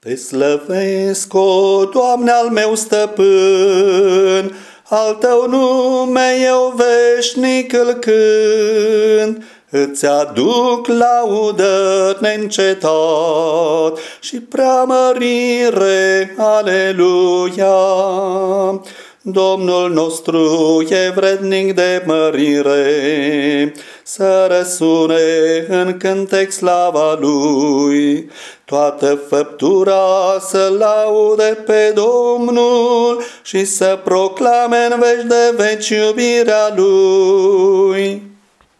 Te slăvesc, o Doamne al meu stăpân, al tău nume eu veșnic îl cânt, Îți aduc laudă neîncetat și preamărire, aleluia. Domnul nostru e vrednic de mărire, să răsune în cântec slava Lui. Toată făptura să laude pe Domnul și să proclame în veci de veci iubirea Lui.